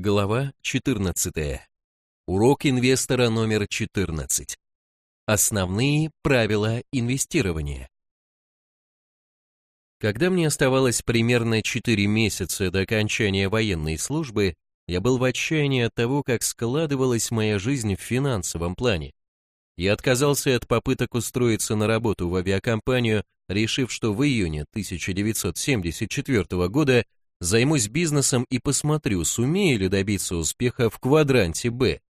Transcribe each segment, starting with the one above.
Глава 14. Урок инвестора номер 14. Основные правила инвестирования. Когда мне оставалось примерно 4 месяца до окончания военной службы, я был в отчаянии от того, как складывалась моя жизнь в финансовом плане. Я отказался от попыток устроиться на работу в авиакомпанию, решив, что в июне 1974 года займусь бизнесом и посмотрю, сумею ли добиться успеха в квадранте «Б».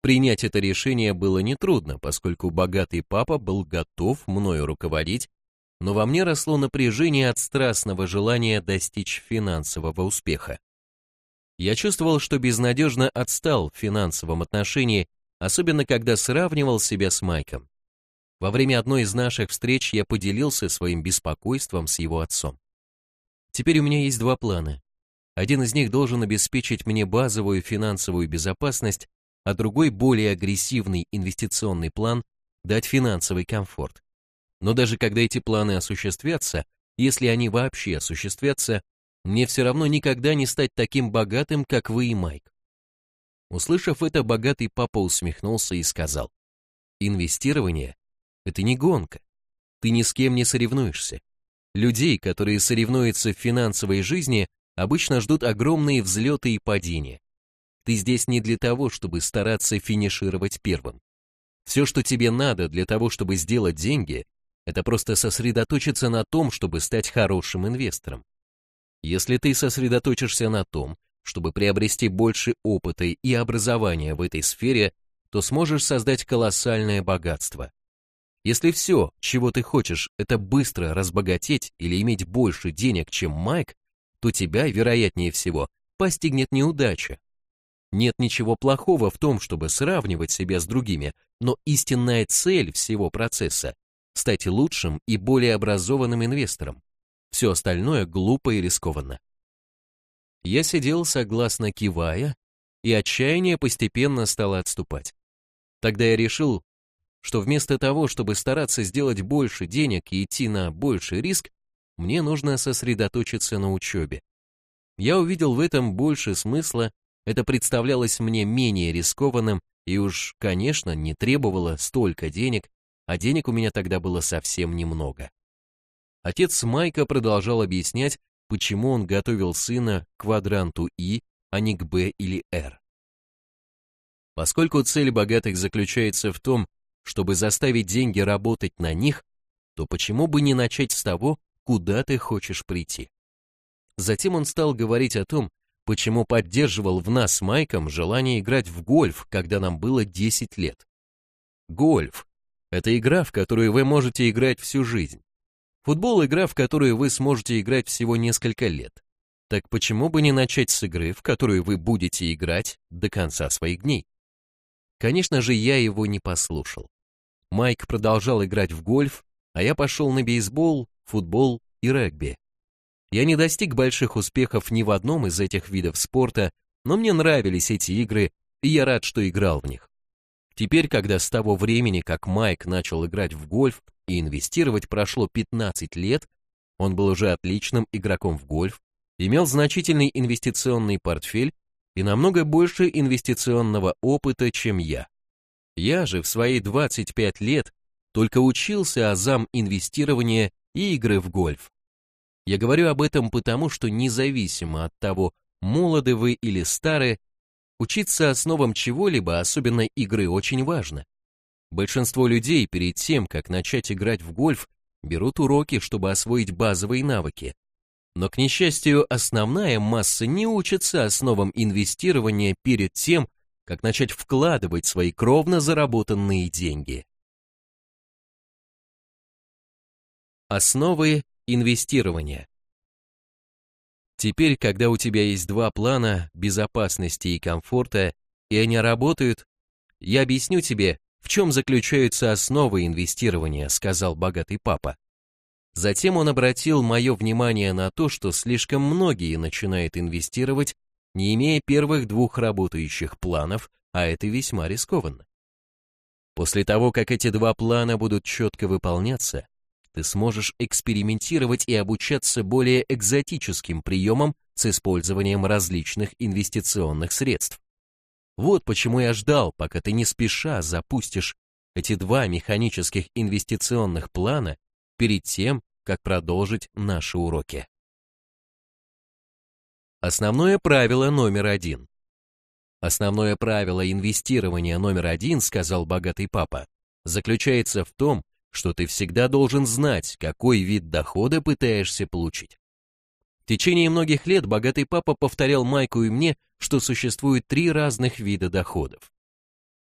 Принять это решение было нетрудно, поскольку богатый папа был готов мною руководить, но во мне росло напряжение от страстного желания достичь финансового успеха. Я чувствовал, что безнадежно отстал в финансовом отношении, особенно когда сравнивал себя с Майком. Во время одной из наших встреч я поделился своим беспокойством с его отцом. Теперь у меня есть два плана. Один из них должен обеспечить мне базовую финансовую безопасность, а другой, более агрессивный инвестиционный план, дать финансовый комфорт. Но даже когда эти планы осуществятся, если они вообще осуществятся, мне все равно никогда не стать таким богатым, как вы и Майк. Услышав это, богатый папа усмехнулся и сказал, инвестирование – это не гонка, ты ни с кем не соревнуешься. Людей, которые соревнуются в финансовой жизни, обычно ждут огромные взлеты и падения. Ты здесь не для того, чтобы стараться финишировать первым. Все, что тебе надо для того, чтобы сделать деньги, это просто сосредоточиться на том, чтобы стать хорошим инвестором. Если ты сосредоточишься на том, чтобы приобрести больше опыта и образования в этой сфере, то сможешь создать колоссальное богатство. Если все, чего ты хочешь, это быстро разбогатеть или иметь больше денег, чем Майк, то тебя, вероятнее всего, постигнет неудача. Нет ничего плохого в том, чтобы сравнивать себя с другими, но истинная цель всего процесса – стать лучшим и более образованным инвестором. Все остальное глупо и рискованно. Я сидел, согласно кивая, и отчаяние постепенно стало отступать. Тогда я решил, что вместо того, чтобы стараться сделать больше денег и идти на больший риск, мне нужно сосредоточиться на учебе. Я увидел в этом больше смысла, это представлялось мне менее рискованным и уж, конечно, не требовало столько денег, а денег у меня тогда было совсем немного. Отец Майка продолжал объяснять, почему он готовил сына к квадранту И, а не к Б или Р. Поскольку цель богатых заключается в том, чтобы заставить деньги работать на них, то почему бы не начать с того, куда ты хочешь прийти? Затем он стал говорить о том, почему поддерживал в нас Майком желание играть в гольф, когда нам было 10 лет. Гольф – это игра, в которую вы можете играть всю жизнь. Футбол – игра, в которую вы сможете играть всего несколько лет. Так почему бы не начать с игры, в которую вы будете играть до конца своих дней? Конечно же, я его не послушал. Майк продолжал играть в гольф, а я пошел на бейсбол, футбол и регби. Я не достиг больших успехов ни в одном из этих видов спорта, но мне нравились эти игры, и я рад, что играл в них. Теперь, когда с того времени, как Майк начал играть в гольф и инвестировать прошло 15 лет, он был уже отличным игроком в гольф, имел значительный инвестиционный портфель и намного больше инвестиционного опыта, чем я. Я же в свои 25 лет только учился азам инвестирования и игры в гольф. Я говорю об этом потому, что независимо от того, молоды вы или стары, учиться основам чего-либо, особенно игры, очень важно. Большинство людей перед тем, как начать играть в гольф, берут уроки, чтобы освоить базовые навыки. Но, к несчастью, основная масса не учится основам инвестирования перед тем, как начать вкладывать свои кровно заработанные деньги. Основы инвестирования. Теперь, когда у тебя есть два плана безопасности и комфорта, и они работают, я объясню тебе, в чем заключаются основы инвестирования, сказал богатый папа. Затем он обратил мое внимание на то, что слишком многие начинают инвестировать не имея первых двух работающих планов, а это весьма рискованно. После того, как эти два плана будут четко выполняться, ты сможешь экспериментировать и обучаться более экзотическим приемам с использованием различных инвестиционных средств. Вот почему я ждал, пока ты не спеша запустишь эти два механических инвестиционных плана перед тем, как продолжить наши уроки. Основное правило номер один. Основное правило инвестирования номер один, сказал богатый папа, заключается в том, что ты всегда должен знать, какой вид дохода пытаешься получить. В течение многих лет богатый папа повторял Майку и мне, что существует три разных вида доходов.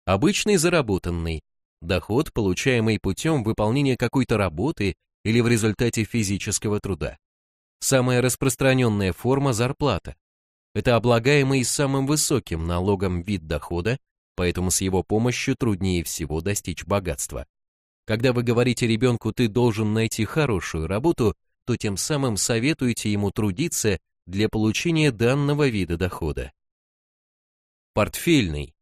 Обычный заработанный, доход, получаемый путем выполнения какой-то работы или в результате физического труда. Самая распространенная форма – зарплата. Это облагаемый самым высоким налогом вид дохода, поэтому с его помощью труднее всего достичь богатства. Когда вы говорите ребенку «ты должен найти хорошую работу», то тем самым советуете ему трудиться для получения данного вида дохода. Портфельный.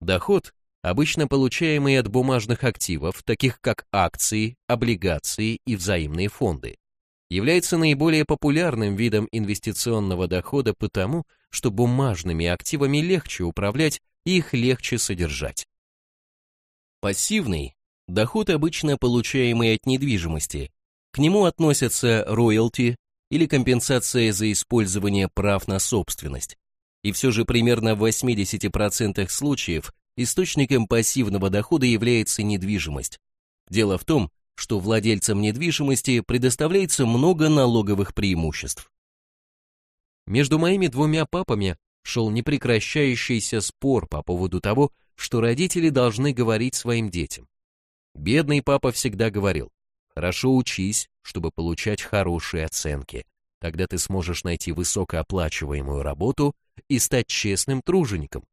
Доход, обычно получаемый от бумажных активов, таких как акции, облигации и взаимные фонды, является наиболее популярным видом инвестиционного дохода потому, что бумажными активами легче управлять их легче содержать. Пассивный Доход обычно получаемый от недвижимости. К нему относятся роялти или компенсация за использование прав на собственность. И все же примерно в 80% случаев источником пассивного дохода является недвижимость. Дело в том, что владельцам недвижимости предоставляется много налоговых преимуществ. Между моими двумя папами шел непрекращающийся спор по поводу того, что родители должны говорить своим детям. Бедный папа всегда говорил, хорошо учись, чтобы получать хорошие оценки. Тогда ты сможешь найти высокооплачиваемую работу и стать честным тружеником.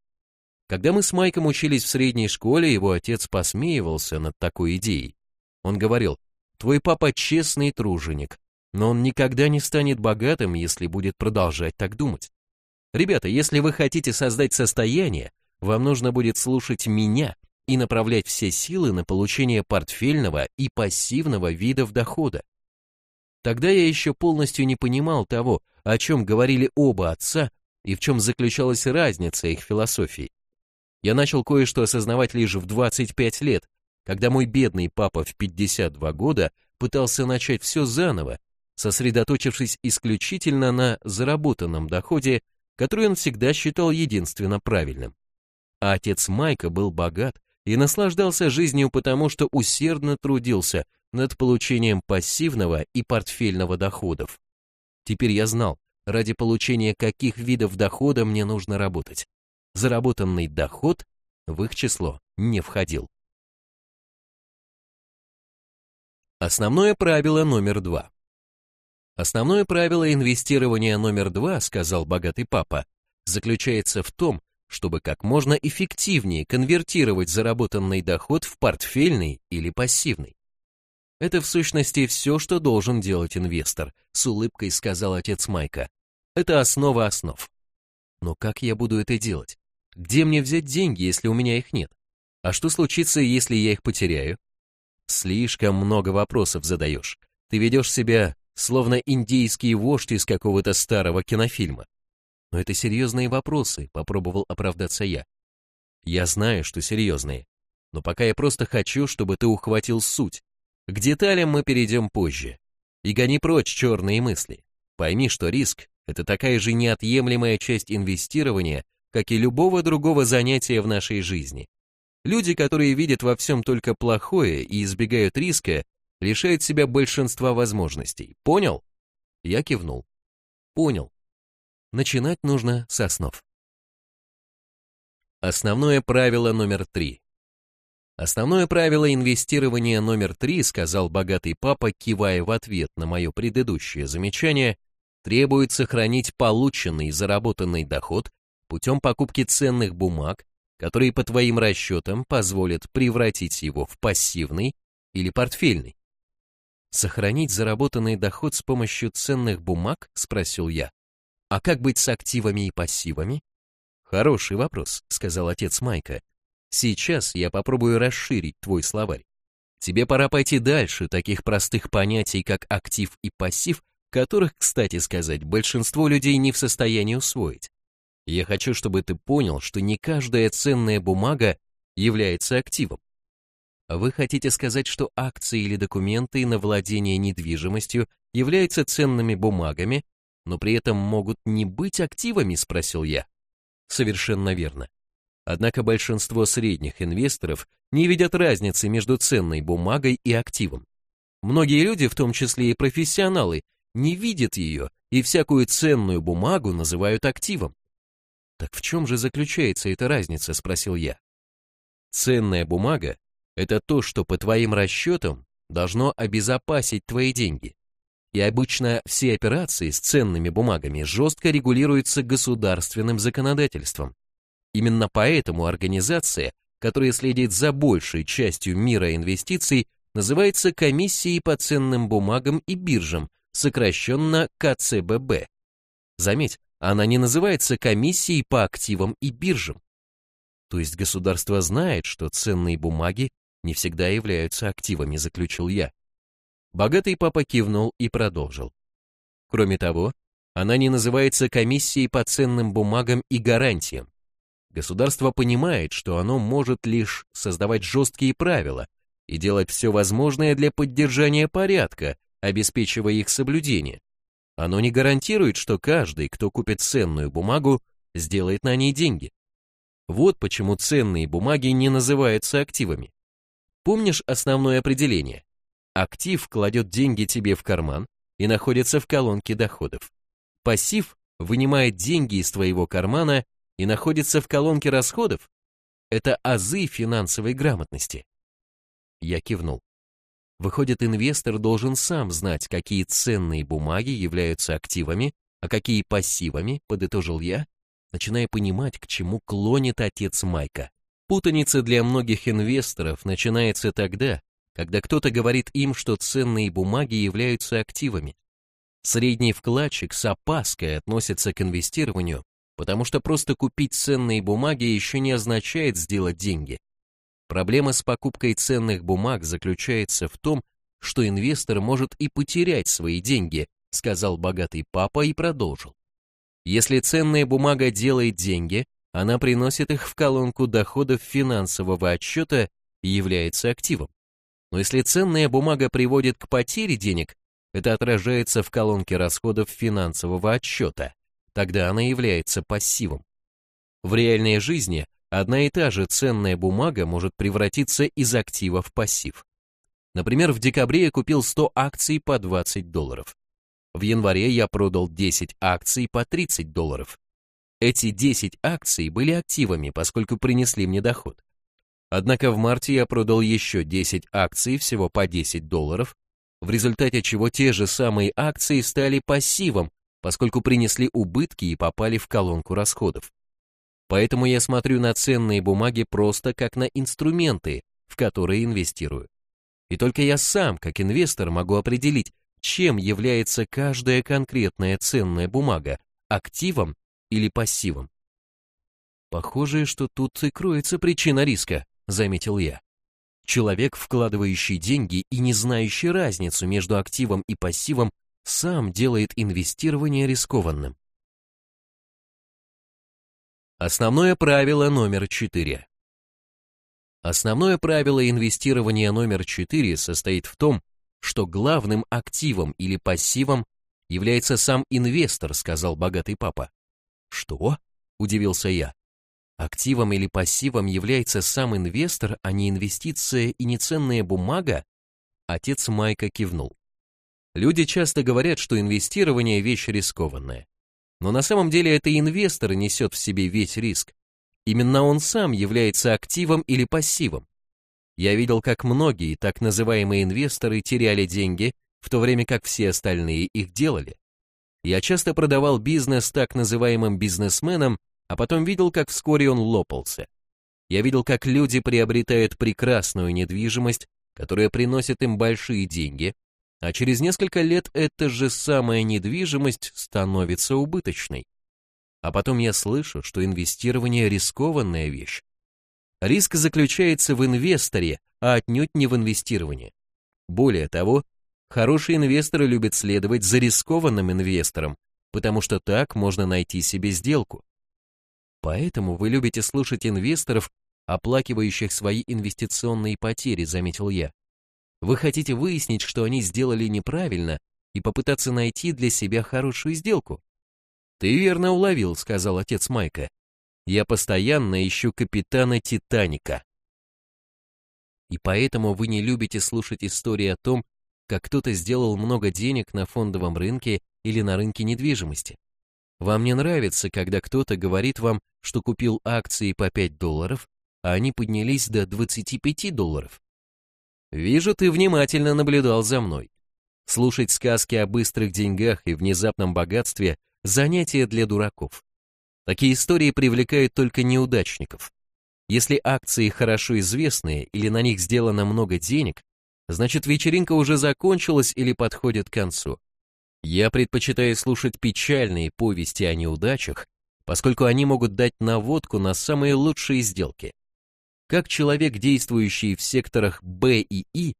Когда мы с Майком учились в средней школе, его отец посмеивался над такой идеей. Он говорил, твой папа честный труженик, но он никогда не станет богатым, если будет продолжать так думать. Ребята, если вы хотите создать состояние, вам нужно будет слушать меня и направлять все силы на получение портфельного и пассивного видов дохода. Тогда я еще полностью не понимал того, о чем говорили оба отца и в чем заключалась разница их философий. Я начал кое-что осознавать лишь в 25 лет, когда мой бедный папа в 52 года пытался начать все заново, сосредоточившись исключительно на заработанном доходе, который он всегда считал единственно правильным. А отец Майка был богат и наслаждался жизнью потому, что усердно трудился над получением пассивного и портфельного доходов. Теперь я знал, ради получения каких видов дохода мне нужно работать. Заработанный доход в их число не входил. Основное правило номер два. Основное правило инвестирования номер два, сказал богатый папа, заключается в том, чтобы как можно эффективнее конвертировать заработанный доход в портфельный или пассивный. Это в сущности все, что должен делать инвестор, с улыбкой сказал отец Майка. Это основа основ. Но как я буду это делать? Где мне взять деньги, если у меня их нет? А что случится, если я их потеряю? Слишком много вопросов задаешь. Ты ведешь себя, словно индийский вождь из какого-то старого кинофильма. Но это серьезные вопросы, попробовал оправдаться я. Я знаю, что серьезные. Но пока я просто хочу, чтобы ты ухватил суть. К деталям мы перейдем позже. И гони прочь черные мысли. Пойми, что риск – это такая же неотъемлемая часть инвестирования, как и любого другого занятия в нашей жизни. Люди, которые видят во всем только плохое и избегают риска, лишают себя большинства возможностей. Понял? Я кивнул. Понял. Начинать нужно с основ. Основное правило номер три. Основное правило инвестирования номер три, сказал богатый папа, кивая в ответ на мое предыдущее замечание, требует сохранить полученный и заработанный доход путем покупки ценных бумаг, которые по твоим расчетам позволят превратить его в пассивный или портфельный. Сохранить заработанный доход с помощью ценных бумаг, спросил я. А как быть с активами и пассивами? Хороший вопрос, сказал отец Майка. Сейчас я попробую расширить твой словарь. Тебе пора пойти дальше таких простых понятий, как актив и пассив, которых, кстати сказать, большинство людей не в состоянии усвоить. Я хочу, чтобы ты понял, что не каждая ценная бумага является активом. Вы хотите сказать, что акции или документы на владение недвижимостью являются ценными бумагами, но при этом могут не быть активами, спросил я. Совершенно верно. Однако большинство средних инвесторов не видят разницы между ценной бумагой и активом. Многие люди, в том числе и профессионалы, не видят ее и всякую ценную бумагу называют активом. Так в чем же заключается эта разница, спросил я. Ценная бумага – это то, что по твоим расчетам должно обезопасить твои деньги. И обычно все операции с ценными бумагами жестко регулируются государственным законодательством. Именно поэтому организация, которая следит за большей частью мира инвестиций, называется Комиссией по ценным бумагам и биржам, сокращенно КЦББ. Заметь, она не называется Комиссией по активам и биржам. То есть государство знает, что ценные бумаги не всегда являются активами, заключил я. Богатый папа кивнул и продолжил. Кроме того, она не называется комиссией по ценным бумагам и гарантиям. Государство понимает, что оно может лишь создавать жесткие правила и делать все возможное для поддержания порядка, обеспечивая их соблюдение. Оно не гарантирует, что каждый, кто купит ценную бумагу, сделает на ней деньги. Вот почему ценные бумаги не называются активами. Помнишь основное определение? Актив кладет деньги тебе в карман и находится в колонке доходов. Пассив вынимает деньги из твоего кармана и находится в колонке расходов, это азы финансовой грамотности. Я кивнул. Выходит, инвестор должен сам знать, какие ценные бумаги являются активами, а какие пассивами, подытожил я, начиная понимать, к чему клонит отец Майка. Путаница для многих инвесторов начинается тогда, когда кто-то говорит им, что ценные бумаги являются активами. Средний вкладчик с опаской относится к инвестированию, потому что просто купить ценные бумаги еще не означает сделать деньги. Проблема с покупкой ценных бумаг заключается в том, что инвестор может и потерять свои деньги, сказал богатый папа и продолжил. Если ценная бумага делает деньги, она приносит их в колонку доходов финансового отчета и является активом. Но если ценная бумага приводит к потере денег, это отражается в колонке расходов финансового отчета тогда она является пассивом. В реальной жизни одна и та же ценная бумага может превратиться из актива в пассив. Например, в декабре я купил 100 акций по 20 долларов. В январе я продал 10 акций по 30 долларов. Эти 10 акций были активами, поскольку принесли мне доход. Однако в марте я продал еще 10 акций всего по 10 долларов, в результате чего те же самые акции стали пассивом, поскольку принесли убытки и попали в колонку расходов. Поэтому я смотрю на ценные бумаги просто как на инструменты, в которые инвестирую. И только я сам, как инвестор, могу определить, чем является каждая конкретная ценная бумага, активом или пассивом. Похоже, что тут и кроется причина риска, заметил я. Человек, вкладывающий деньги и не знающий разницу между активом и пассивом, сам делает инвестирование рискованным. Основное правило номер 4. Основное правило инвестирования номер 4 состоит в том, что главным активом или пассивом является сам инвестор, сказал богатый папа. Что? Удивился я. Активом или пассивом является сам инвестор, а не инвестиция и не ценная бумага? Отец Майка кивнул. Люди часто говорят, что инвестирование – вещь рискованная. Но на самом деле это инвестор несет в себе весь риск. Именно он сам является активом или пассивом. Я видел, как многие так называемые инвесторы теряли деньги, в то время как все остальные их делали. Я часто продавал бизнес так называемым бизнесменам, а потом видел, как вскоре он лопался. Я видел, как люди приобретают прекрасную недвижимость, которая приносит им большие деньги, а через несколько лет эта же самая недвижимость становится убыточной. А потом я слышу, что инвестирование рискованная вещь. Риск заключается в инвесторе, а отнюдь не в инвестировании. Более того, хорошие инвесторы любят следовать за рискованным инвестором, потому что так можно найти себе сделку. Поэтому вы любите слушать инвесторов, оплакивающих свои инвестиционные потери, заметил я. Вы хотите выяснить, что они сделали неправильно, и попытаться найти для себя хорошую сделку. Ты верно уловил, сказал отец Майка. Я постоянно ищу капитана Титаника. И поэтому вы не любите слушать истории о том, как кто-то сделал много денег на фондовом рынке или на рынке недвижимости. Вам не нравится, когда кто-то говорит вам, что купил акции по 5 долларов, а они поднялись до 25 долларов. Вижу, ты внимательно наблюдал за мной. Слушать сказки о быстрых деньгах и внезапном богатстве – занятие для дураков. Такие истории привлекают только неудачников. Если акции хорошо известные или на них сделано много денег, значит вечеринка уже закончилась или подходит к концу. Я предпочитаю слушать печальные повести о неудачах, поскольку они могут дать наводку на самые лучшие сделки. Как человек, действующий в секторах Б и И,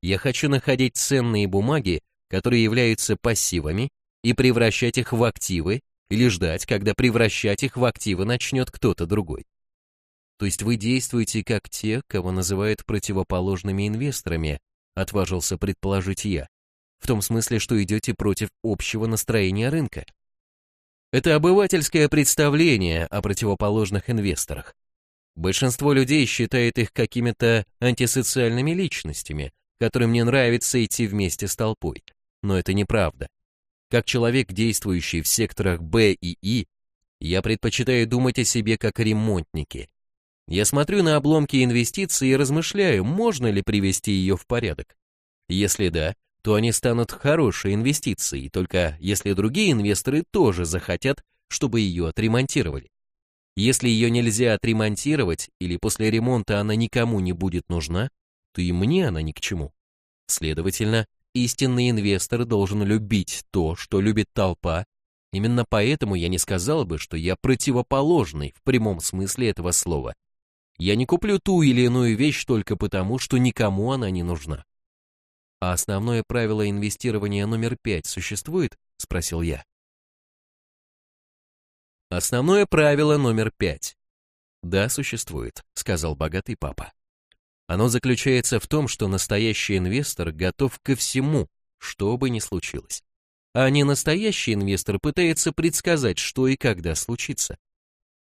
я хочу находить ценные бумаги, которые являются пассивами, и превращать их в активы, или ждать, когда превращать их в активы начнет кто-то другой. То есть вы действуете как те, кого называют противоположными инвесторами, отважился предположить я в том смысле, что идете против общего настроения рынка. Это обывательское представление о противоположных инвесторах. Большинство людей считает их какими-то антисоциальными личностями, которым не нравится идти вместе с толпой. Но это неправда. Как человек, действующий в секторах Б и И, я предпочитаю думать о себе как ремонтнике. Я смотрю на обломки инвестиций и размышляю, можно ли привести ее в порядок. Если да, то они станут хорошей инвестицией, только если другие инвесторы тоже захотят, чтобы ее отремонтировали. Если ее нельзя отремонтировать или после ремонта она никому не будет нужна, то и мне она ни к чему. Следовательно, истинный инвестор должен любить то, что любит толпа. Именно поэтому я не сказал бы, что я противоположный в прямом смысле этого слова. Я не куплю ту или иную вещь только потому, что никому она не нужна. А основное правило инвестирования номер пять существует? Спросил я. Основное правило номер пять. Да, существует, сказал богатый папа. Оно заключается в том, что настоящий инвестор готов ко всему, что бы ни случилось. А не настоящий инвестор пытается предсказать, что и когда случится.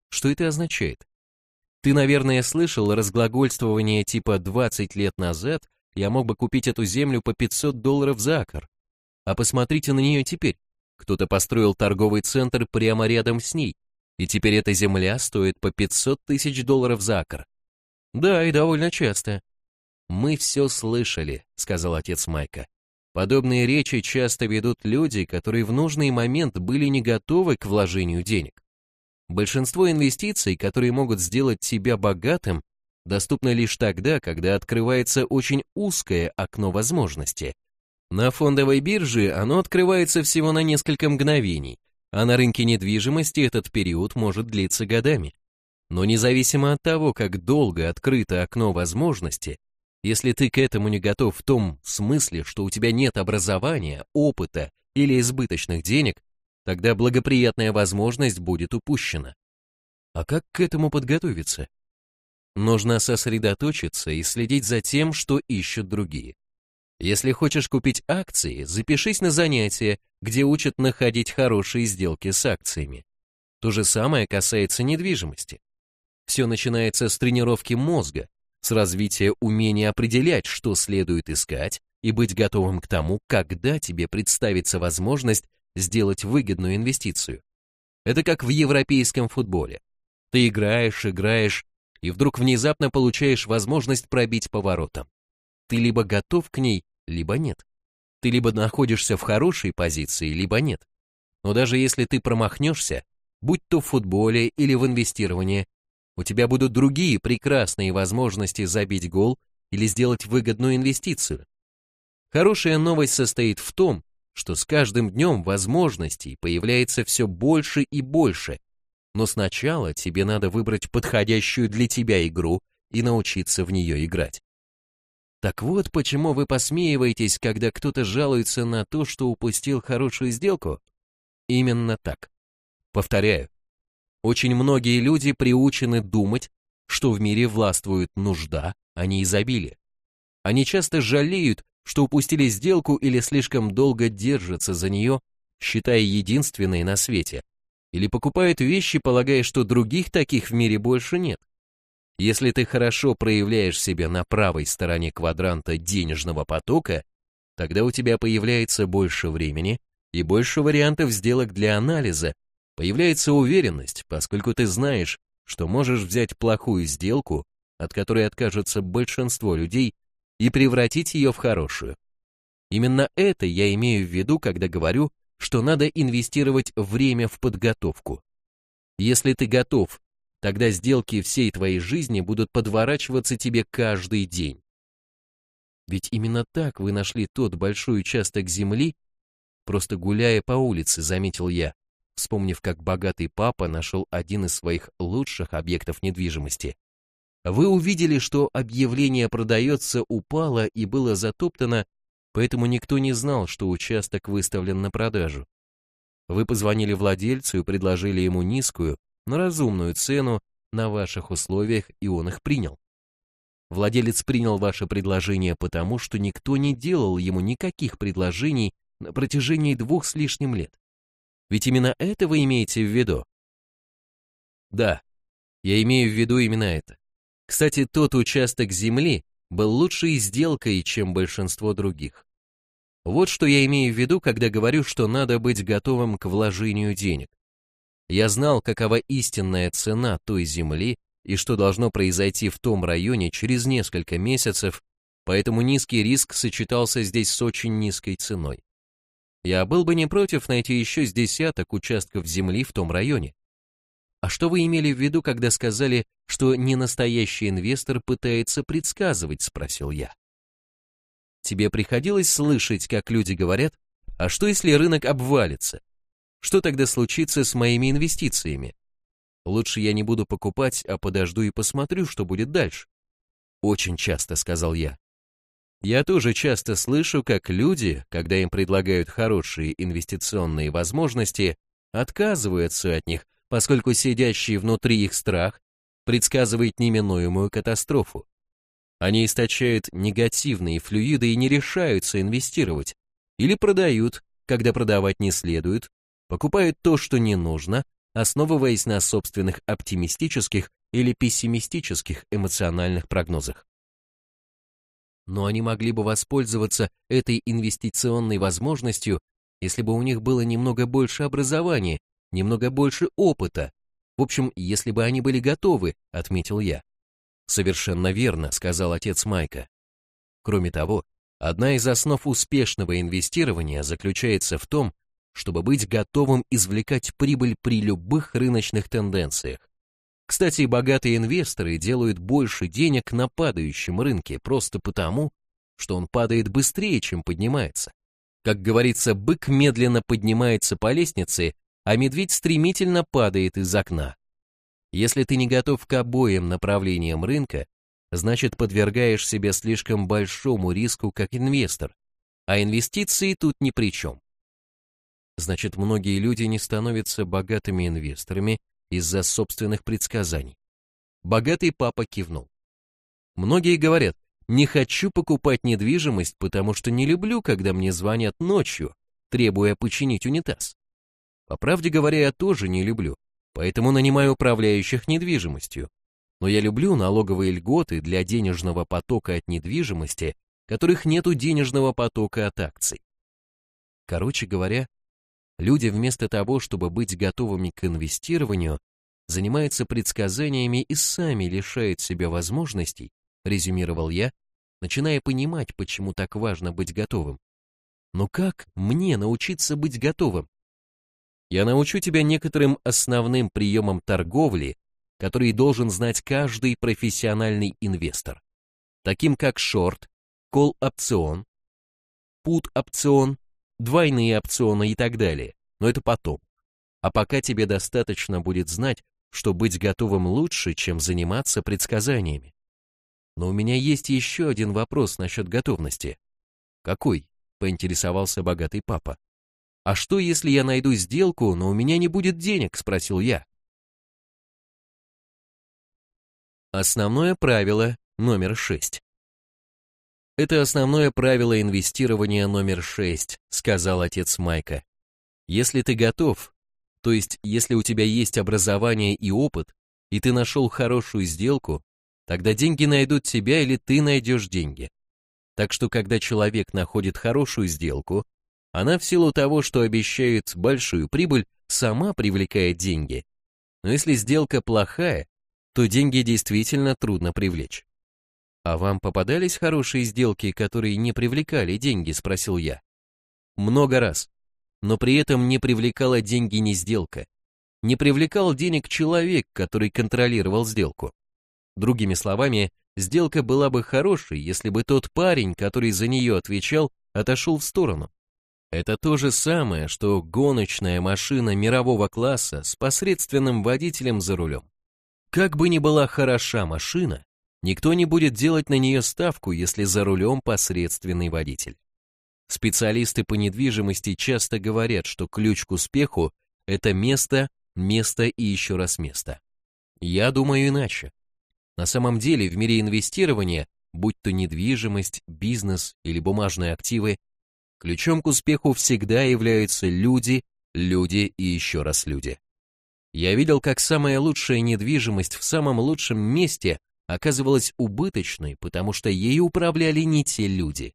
Что это означает? Ты, наверное, слышал разглагольствование типа 20 лет назад я мог бы купить эту землю по 500 долларов за акр. А посмотрите на нее теперь. Кто-то построил торговый центр прямо рядом с ней, и теперь эта земля стоит по 500 тысяч долларов за акр. Да, и довольно часто. Мы все слышали, сказал отец Майка. Подобные речи часто ведут люди, которые в нужный момент были не готовы к вложению денег. Большинство инвестиций, которые могут сделать тебя богатым, доступна лишь тогда, когда открывается очень узкое окно возможности. На фондовой бирже оно открывается всего на несколько мгновений, а на рынке недвижимости этот период может длиться годами. Но независимо от того, как долго открыто окно возможности, если ты к этому не готов в том смысле, что у тебя нет образования, опыта или избыточных денег, тогда благоприятная возможность будет упущена. А как к этому подготовиться? Нужно сосредоточиться и следить за тем, что ищут другие. Если хочешь купить акции, запишись на занятия, где учат находить хорошие сделки с акциями. То же самое касается недвижимости. Все начинается с тренировки мозга, с развития умения определять, что следует искать, и быть готовым к тому, когда тебе представится возможность сделать выгодную инвестицию. Это как в европейском футболе. Ты играешь, играешь, и вдруг внезапно получаешь возможность пробить поворотом. Ты либо готов к ней, либо нет. Ты либо находишься в хорошей позиции, либо нет. Но даже если ты промахнешься, будь то в футболе или в инвестировании, у тебя будут другие прекрасные возможности забить гол или сделать выгодную инвестицию. Хорошая новость состоит в том, что с каждым днем возможностей появляется все больше и больше, но сначала тебе надо выбрать подходящую для тебя игру и научиться в нее играть. Так вот, почему вы посмеиваетесь, когда кто-то жалуется на то, что упустил хорошую сделку? Именно так. Повторяю, очень многие люди приучены думать, что в мире властвует нужда, а не изобилие. Они часто жалеют, что упустили сделку или слишком долго держатся за нее, считая единственной на свете, или покупают вещи, полагая, что других таких в мире больше нет. Если ты хорошо проявляешь себя на правой стороне квадранта денежного потока, тогда у тебя появляется больше времени и больше вариантов сделок для анализа, появляется уверенность, поскольку ты знаешь, что можешь взять плохую сделку, от которой откажется большинство людей, и превратить ее в хорошую. Именно это я имею в виду, когда говорю, что надо инвестировать время в подготовку. Если ты готов, тогда сделки всей твоей жизни будут подворачиваться тебе каждый день. Ведь именно так вы нашли тот большой участок земли, просто гуляя по улице, заметил я, вспомнив, как богатый папа нашел один из своих лучших объектов недвижимости. Вы увидели, что объявление продается упало и было затоптано, поэтому никто не знал, что участок выставлен на продажу. Вы позвонили владельцу и предложили ему низкую, но разумную цену на ваших условиях, и он их принял. Владелец принял ваше предложение потому, что никто не делал ему никаких предложений на протяжении двух с лишним лет. Ведь именно это вы имеете в виду? Да, я имею в виду именно это. Кстати, тот участок земли был лучшей сделкой, чем большинство других. Вот что я имею в виду, когда говорю, что надо быть готовым к вложению денег. Я знал, какова истинная цена той земли и что должно произойти в том районе через несколько месяцев, поэтому низкий риск сочетался здесь с очень низкой ценой. Я был бы не против найти еще с десяток участков земли в том районе. А что вы имели в виду, когда сказали, что ненастоящий инвестор пытается предсказывать, спросил я. Тебе приходилось слышать, как люди говорят, а что если рынок обвалится? Что тогда случится с моими инвестициями? Лучше я не буду покупать, а подожду и посмотрю, что будет дальше. Очень часто, сказал я. Я тоже часто слышу, как люди, когда им предлагают хорошие инвестиционные возможности, отказываются от них, поскольку сидящий внутри их страх предсказывает неминуемую катастрофу. Они источают негативные флюиды и не решаются инвестировать, или продают, когда продавать не следует, покупают то, что не нужно, основываясь на собственных оптимистических или пессимистических эмоциональных прогнозах но они могли бы воспользоваться этой инвестиционной возможностью, если бы у них было немного больше образования, немного больше опыта. В общем, если бы они были готовы, отметил я. Совершенно верно, сказал отец Майка. Кроме того, одна из основ успешного инвестирования заключается в том, чтобы быть готовым извлекать прибыль при любых рыночных тенденциях. Кстати, богатые инвесторы делают больше денег на падающем рынке просто потому, что он падает быстрее, чем поднимается. Как говорится, бык медленно поднимается по лестнице, а медведь стремительно падает из окна. Если ты не готов к обоим направлениям рынка, значит подвергаешь себя слишком большому риску как инвестор, а инвестиции тут ни при чем. Значит, многие люди не становятся богатыми инвесторами, из-за собственных предсказаний. Богатый папа кивнул. Многие говорят, не хочу покупать недвижимость, потому что не люблю, когда мне звонят ночью, требуя починить унитаз. По правде говоря, я тоже не люблю, поэтому нанимаю управляющих недвижимостью. Но я люблю налоговые льготы для денежного потока от недвижимости, которых нет у денежного потока от акций. Короче говоря, Люди вместо того, чтобы быть готовыми к инвестированию, занимаются предсказаниями и сами лишают себя возможностей, резюмировал я, начиная понимать, почему так важно быть готовым. Но как мне научиться быть готовым? Я научу тебя некоторым основным приемам торговли, которые должен знать каждый профессиональный инвестор, таким как шорт, кол-опцион, пут-опцион двойные опционы и так далее, но это потом. А пока тебе достаточно будет знать, что быть готовым лучше, чем заниматься предсказаниями. Но у меня есть еще один вопрос насчет готовности. Какой? Поинтересовался богатый папа. А что, если я найду сделку, но у меня не будет денег? Спросил я. Основное правило номер шесть. Это основное правило инвестирования номер шесть, сказал отец Майка. Если ты готов, то есть если у тебя есть образование и опыт, и ты нашел хорошую сделку, тогда деньги найдут тебя или ты найдешь деньги. Так что когда человек находит хорошую сделку, она в силу того, что обещает большую прибыль, сама привлекает деньги. Но если сделка плохая, то деньги действительно трудно привлечь. «А вам попадались хорошие сделки, которые не привлекали деньги?» – спросил я. «Много раз. Но при этом не привлекала деньги не сделка. Не привлекал денег человек, который контролировал сделку. Другими словами, сделка была бы хорошей, если бы тот парень, который за нее отвечал, отошел в сторону. Это то же самое, что гоночная машина мирового класса с посредственным водителем за рулем. Как бы ни была хороша машина, Никто не будет делать на нее ставку, если за рулем посредственный водитель. Специалисты по недвижимости часто говорят, что ключ к успеху – это место, место и еще раз место. Я думаю иначе. На самом деле в мире инвестирования, будь то недвижимость, бизнес или бумажные активы, ключом к успеху всегда являются люди, люди и еще раз люди. Я видел, как самая лучшая недвижимость в самом лучшем месте оказывалась убыточной, потому что ей управляли не те люди.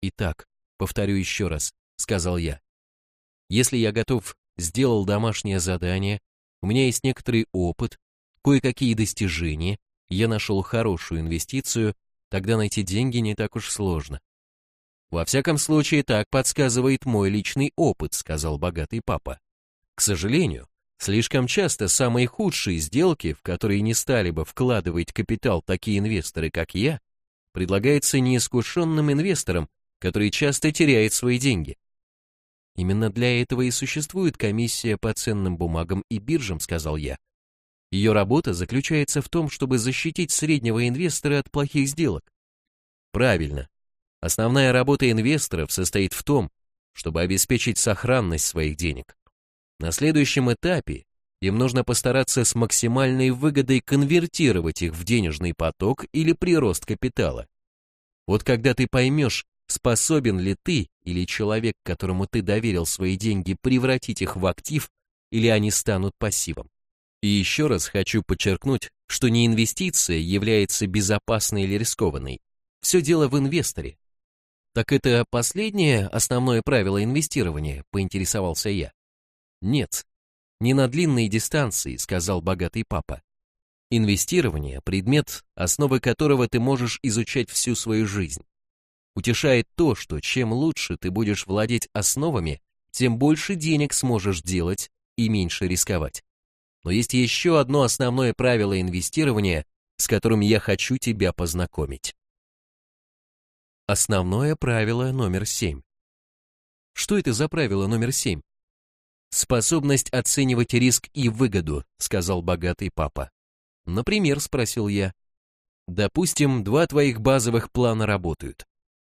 Итак, повторю еще раз, сказал я. Если я готов, сделал домашнее задание, у меня есть некоторый опыт, кое-какие достижения, я нашел хорошую инвестицию, тогда найти деньги не так уж сложно. Во всяком случае, так подсказывает мой личный опыт, сказал богатый папа. К сожалению, Слишком часто самые худшие сделки, в которые не стали бы вкладывать капитал такие инвесторы, как я, предлагается неискушенным инвесторам, которые часто теряют свои деньги. Именно для этого и существует комиссия по ценным бумагам и биржам, сказал я. Ее работа заключается в том, чтобы защитить среднего инвестора от плохих сделок. Правильно. Основная работа инвесторов состоит в том, чтобы обеспечить сохранность своих денег. На следующем этапе им нужно постараться с максимальной выгодой конвертировать их в денежный поток или прирост капитала. Вот когда ты поймешь, способен ли ты или человек, которому ты доверил свои деньги, превратить их в актив, или они станут пассивом. И еще раз хочу подчеркнуть, что не инвестиция является безопасной или рискованной. Все дело в инвесторе. Так это последнее основное правило инвестирования, поинтересовался я. Нет, не на длинные дистанции, сказал богатый папа. Инвестирование – предмет, основы которого ты можешь изучать всю свою жизнь. Утешает то, что чем лучше ты будешь владеть основами, тем больше денег сможешь делать и меньше рисковать. Но есть еще одно основное правило инвестирования, с которым я хочу тебя познакомить. Основное правило номер семь. Что это за правило номер семь? Способность оценивать риск и выгоду, сказал богатый папа. Например, спросил я. Допустим, два твоих базовых плана работают.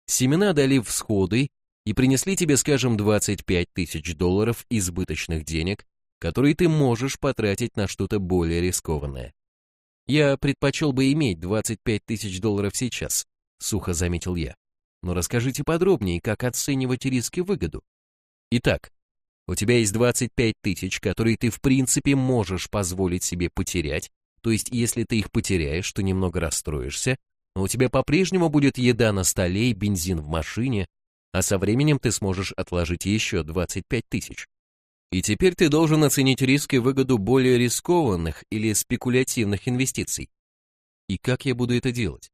Семена дали всходы и принесли тебе, скажем, 25 тысяч долларов избыточных денег, которые ты можешь потратить на что-то более рискованное. Я предпочел бы иметь 25 тысяч долларов сейчас, сухо заметил я. Но расскажите подробнее, как оценивать риск и выгоду. Итак, у тебя есть 25 тысяч, которые ты в принципе можешь позволить себе потерять, то есть если ты их потеряешь, то немного расстроишься, но у тебя по-прежнему будет еда на столе и бензин в машине, а со временем ты сможешь отложить еще 25 тысяч. И теперь ты должен оценить риск и выгоду более рискованных или спекулятивных инвестиций. И как я буду это делать?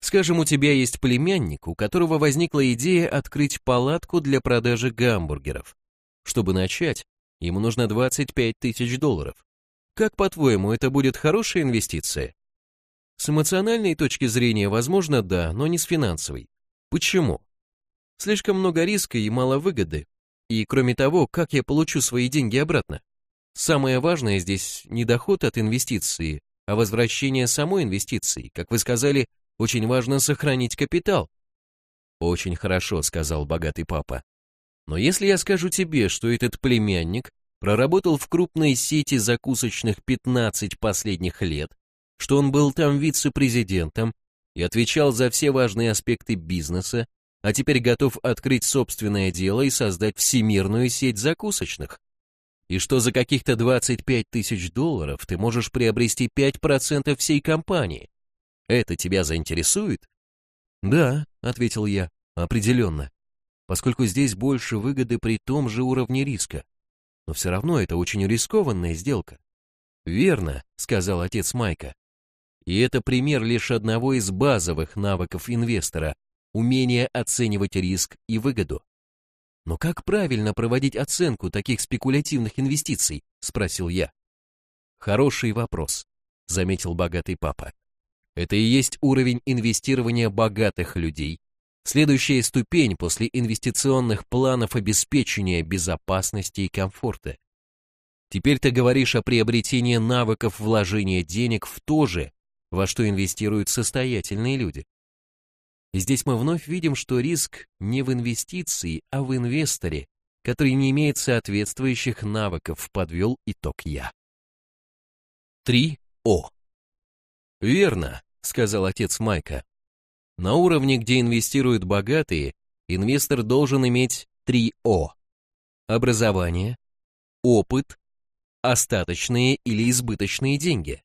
Скажем, у тебя есть племянник, у которого возникла идея открыть палатку для продажи гамбургеров. Чтобы начать, ему нужно 25 тысяч долларов. Как, по-твоему, это будет хорошая инвестиция? С эмоциональной точки зрения, возможно, да, но не с финансовой. Почему? Слишком много риска и мало выгоды. И кроме того, как я получу свои деньги обратно? Самое важное здесь не доход от инвестиции, а возвращение самой инвестиции. Как вы сказали, очень важно сохранить капитал. Очень хорошо, сказал богатый папа. Но если я скажу тебе, что этот племянник проработал в крупной сети закусочных 15 последних лет, что он был там вице-президентом и отвечал за все важные аспекты бизнеса, а теперь готов открыть собственное дело и создать всемирную сеть закусочных. И что за каких-то 25 тысяч долларов ты можешь приобрести 5% всей компании. Это тебя заинтересует? Да, ответил я, определенно, поскольку здесь больше выгоды при том же уровне риска. Но все равно это очень рискованная сделка. Верно, сказал отец Майка. И это пример лишь одного из базовых навыков инвестора – умение оценивать риск и выгоду. «Но как правильно проводить оценку таких спекулятивных инвестиций?» – спросил я. «Хороший вопрос», – заметил богатый папа. «Это и есть уровень инвестирования богатых людей, следующая ступень после инвестиционных планов обеспечения безопасности и комфорта. Теперь ты говоришь о приобретении навыков вложения денег в то же, во что инвестируют состоятельные люди. Здесь мы вновь видим, что риск не в инвестиции, а в инвесторе, который не имеет соответствующих навыков, подвел итог я. 3О. Верно, сказал отец Майка. На уровне, где инвестируют богатые, инвестор должен иметь 3О. Образование, опыт, остаточные или избыточные деньги.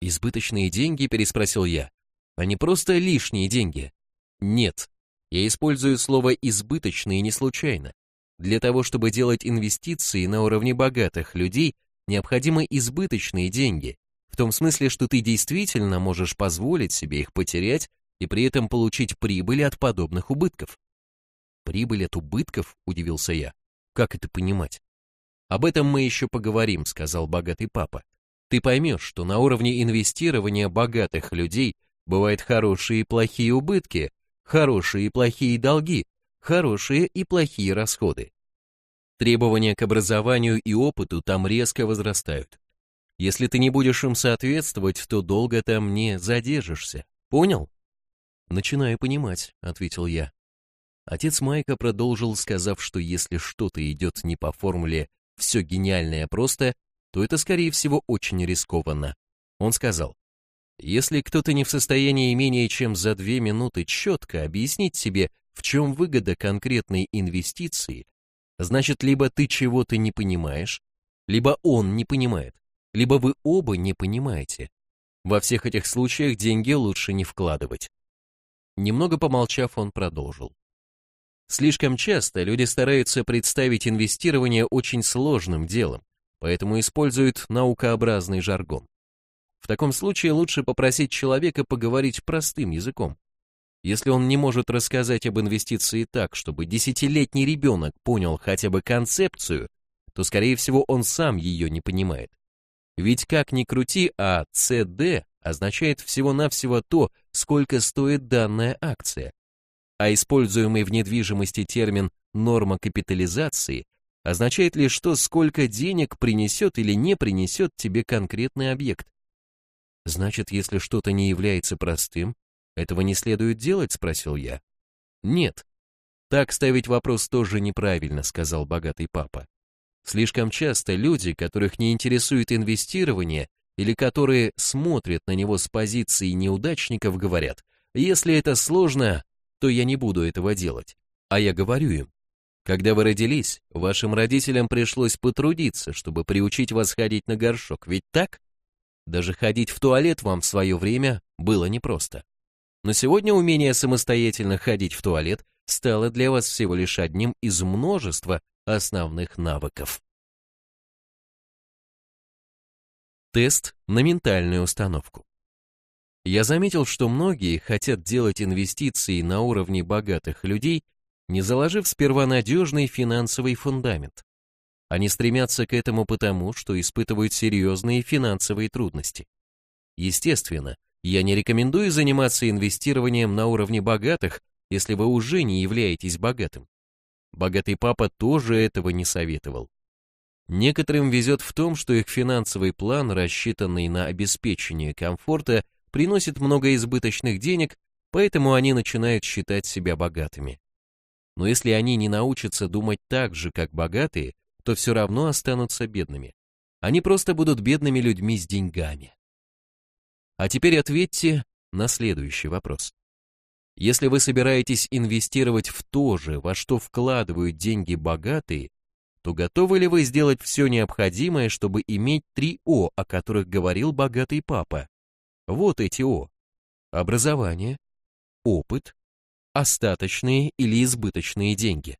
Избыточные деньги, переспросил я, а не просто лишние деньги. Нет, я использую слово «избыточные» не случайно. Для того, чтобы делать инвестиции на уровне богатых людей, необходимы избыточные деньги, в том смысле, что ты действительно можешь позволить себе их потерять и при этом получить прибыль от подобных убытков. Прибыль от убытков, удивился я. Как это понимать? Об этом мы еще поговорим, сказал богатый папа. Ты поймешь, что на уровне инвестирования богатых людей бывают хорошие и плохие убытки, хорошие и плохие долги, хорошие и плохие расходы. Требования к образованию и опыту там резко возрастают. Если ты не будешь им соответствовать, то долго там не задержишься. Понял? Начинаю понимать, ответил я. Отец Майка продолжил, сказав, что если что-то идет не по формуле «все гениальное просто», то это, скорее всего, очень рискованно. Он сказал, если кто-то не в состоянии менее чем за две минуты четко объяснить себе, в чем выгода конкретной инвестиции, значит, либо ты чего-то не понимаешь, либо он не понимает, либо вы оба не понимаете. Во всех этих случаях деньги лучше не вкладывать. Немного помолчав, он продолжил. Слишком часто люди стараются представить инвестирование очень сложным делом, поэтому используют наукообразный жаргон. В таком случае лучше попросить человека поговорить простым языком. Если он не может рассказать об инвестиции так, чтобы десятилетний ребенок понял хотя бы концепцию, то, скорее всего, он сам ее не понимает. Ведь как ни крути, а CD означает всего-навсего то, сколько стоит данная акция. А используемый в недвижимости термин «норма капитализации» означает лишь то, сколько денег принесет или не принесет тебе конкретный объект. Значит, если что-то не является простым, этого не следует делать, спросил я. Нет. Так ставить вопрос тоже неправильно, сказал богатый папа. Слишком часто люди, которых не интересует инвестирование или которые смотрят на него с позиции неудачников, говорят, если это сложно, то я не буду этого делать. А я говорю им, когда вы родились, вашим родителям пришлось потрудиться, чтобы приучить вас ходить на горшок, ведь так? Даже ходить в туалет вам в свое время было непросто. Но сегодня умение самостоятельно ходить в туалет стало для вас всего лишь одним из множества основных навыков. Тест на ментальную установку. Я заметил, что многие хотят делать инвестиции на уровне богатых людей, не заложив сперва надежный финансовый фундамент. Они стремятся к этому потому, что испытывают серьезные финансовые трудности. Естественно, я не рекомендую заниматься инвестированием на уровне богатых, если вы уже не являетесь богатым. Богатый папа тоже этого не советовал. Некоторым везет в том, что их финансовый план, рассчитанный на обеспечение комфорта, приносит много избыточных денег, поэтому они начинают считать себя богатыми. Но если они не научатся думать так же, как богатые, то все равно останутся бедными. Они просто будут бедными людьми с деньгами. А теперь ответьте на следующий вопрос. Если вы собираетесь инвестировать в то же, во что вкладывают деньги богатые, то готовы ли вы сделать все необходимое, чтобы иметь три О, о которых говорил богатый папа? Вот эти О. Образование, опыт, остаточные или избыточные деньги.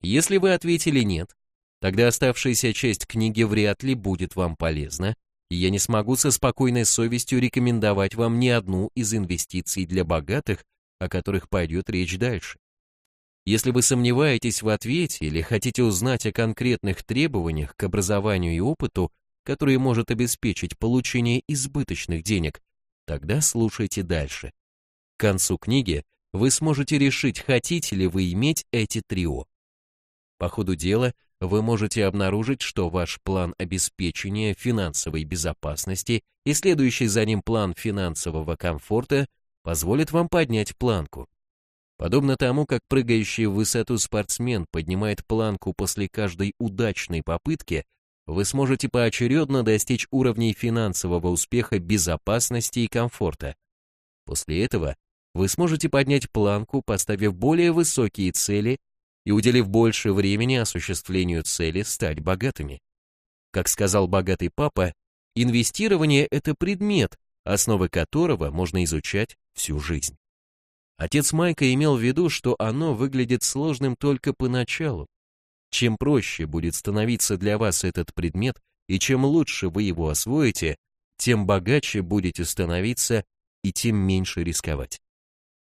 Если вы ответили нет, тогда оставшаяся часть книги вряд ли будет вам полезна, и я не смогу со спокойной совестью рекомендовать вам ни одну из инвестиций для богатых, о которых пойдет речь дальше. Если вы сомневаетесь в ответе или хотите узнать о конкретных требованиях к образованию и опыту, которые может обеспечить получение избыточных денег, тогда слушайте дальше. К концу книги вы сможете решить, хотите ли вы иметь эти трио. По ходу дела вы можете обнаружить, что ваш план обеспечения финансовой безопасности и следующий за ним план финансового комфорта позволит вам поднять планку. Подобно тому, как прыгающий в высоту спортсмен поднимает планку после каждой удачной попытки, вы сможете поочередно достичь уровней финансового успеха, безопасности и комфорта. После этого вы сможете поднять планку, поставив более высокие цели и уделив больше времени осуществлению цели стать богатыми. Как сказал богатый папа, инвестирование – это предмет, основы которого можно изучать всю жизнь. Отец Майка имел в виду, что оно выглядит сложным только поначалу. Чем проще будет становиться для вас этот предмет, и чем лучше вы его освоите, тем богаче будете становиться и тем меньше рисковать.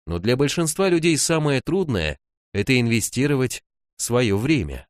Но для большинства людей самое трудное – это инвестировать свое время.